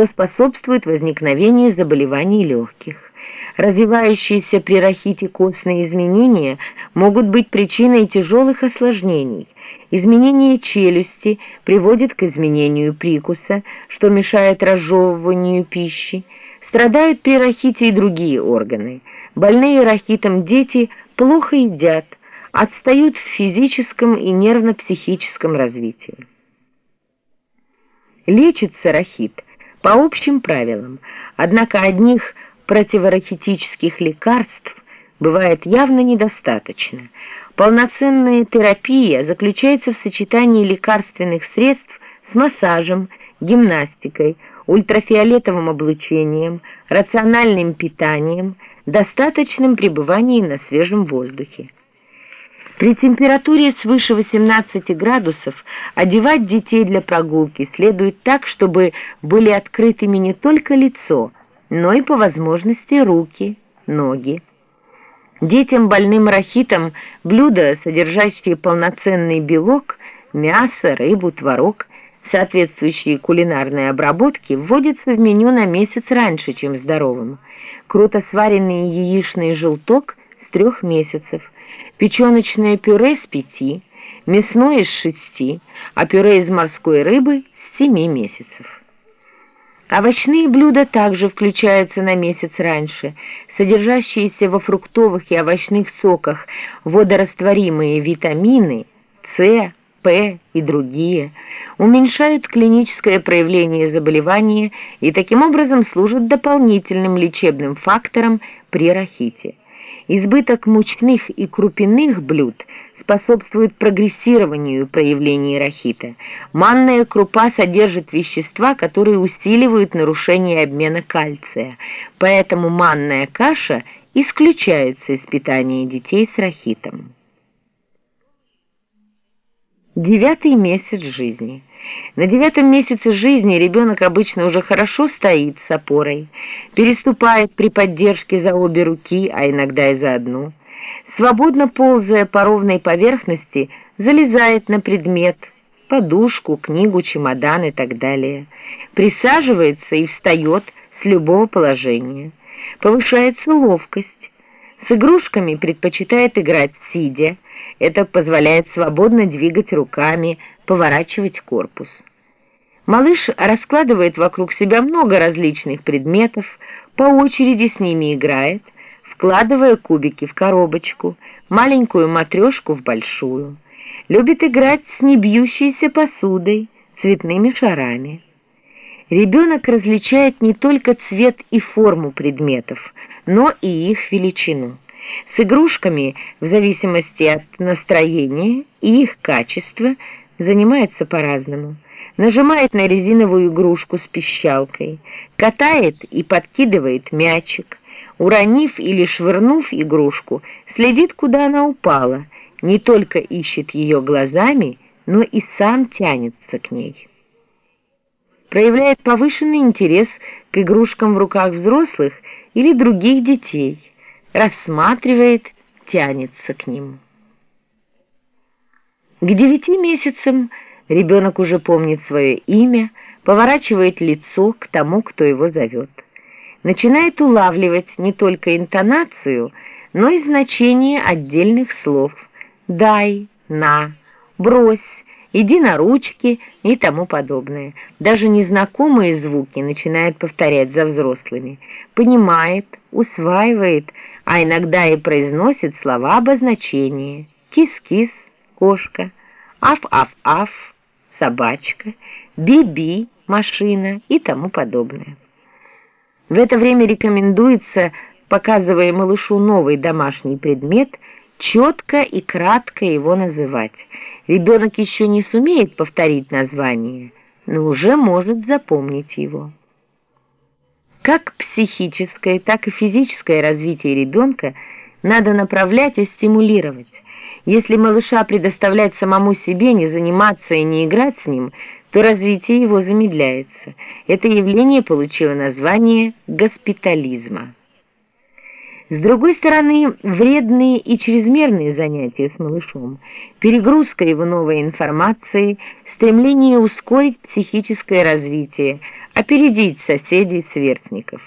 что способствует возникновению заболеваний легких. Развивающиеся при рахите костные изменения могут быть причиной тяжелых осложнений. Изменение челюсти приводит к изменению прикуса, что мешает разжевыванию пищи. Страдают при рахите и другие органы. Больные рахитом дети плохо едят, отстают в физическом и нервно-психическом развитии. Лечится рахит по общим правилам, однако одних противорахитических лекарств бывает явно недостаточно. Полноценная терапия заключается в сочетании лекарственных средств с массажем, гимнастикой, ультрафиолетовым облучением, рациональным питанием, достаточным пребыванием на свежем воздухе. При температуре свыше 18 градусов одевать детей для прогулки следует так, чтобы были открытыми не только лицо, но и по возможности руки, ноги. Детям больным рахитом блюда, содержащие полноценный белок, мясо, рыбу, творог, соответствующие кулинарной обработке, вводятся в меню на месяц раньше, чем здоровым. Круто сваренный яичный желток с трех месяцев – печеночное пюре с пяти, мясное с шести, а пюре из морской рыбы с семи месяцев. Овощные блюда также включаются на месяц раньше, содержащиеся во фруктовых и овощных соках водорастворимые витамины С, П и другие уменьшают клиническое проявление заболевания и таким образом служат дополнительным лечебным фактором при рахите. Избыток мучных и крупяных блюд способствует прогрессированию проявлений рахита. Манная крупа содержит вещества, которые усиливают нарушение обмена кальция, поэтому манная каша исключается из питания детей с рахитом. Девятый месяц жизни. На девятом месяце жизни ребенок обычно уже хорошо стоит с опорой, переступает при поддержке за обе руки, а иногда и за одну. Свободно ползая по ровной поверхности, залезает на предмет, подушку, книгу, чемодан и так далее. Присаживается и встает с любого положения. Повышается ловкость. С игрушками предпочитает играть сидя. Это позволяет свободно двигать руками, поворачивать корпус. Малыш раскладывает вокруг себя много различных предметов, по очереди с ними играет, вкладывая кубики в коробочку, маленькую матрешку в большую. Любит играть с небьющейся посудой, цветными шарами. Ребенок различает не только цвет и форму предметов, но и их величину. С игрушками, в зависимости от настроения и их качества, занимается по-разному. Нажимает на резиновую игрушку с пищалкой, катает и подкидывает мячик, уронив или швырнув игрушку, следит, куда она упала, не только ищет ее глазами, но и сам тянется к ней. Проявляет повышенный интерес к игрушкам в руках взрослых или других детей, рассматривает, тянется к ним. К девяти месяцам ребенок уже помнит свое имя, поворачивает лицо к тому, кто его зовет. Начинает улавливать не только интонацию, но и значение отдельных слов «дай», «на», «брось», «иди на ручки» и тому подобное. Даже незнакомые звуки начинает повторять за взрослыми. Понимает, усваивает, а иногда и произносит слова обозначения «кис-кис», кошка, аф-аф-аф, собачка, би-би, машина и тому подобное. В это время рекомендуется, показывая малышу новый домашний предмет, четко и кратко его называть. Ребенок еще не сумеет повторить название, но уже может запомнить его. Как психическое, так и физическое развитие ребенка надо направлять и стимулировать. Если малыша предоставлять самому себе, не заниматься и не играть с ним, то развитие его замедляется. Это явление получило название госпитализма. С другой стороны, вредные и чрезмерные занятия с малышом, перегрузка его новой информацией, стремление ускорить психическое развитие – опередить соседей-сверстников.